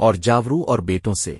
اور جاورو اور بیٹوں سے۔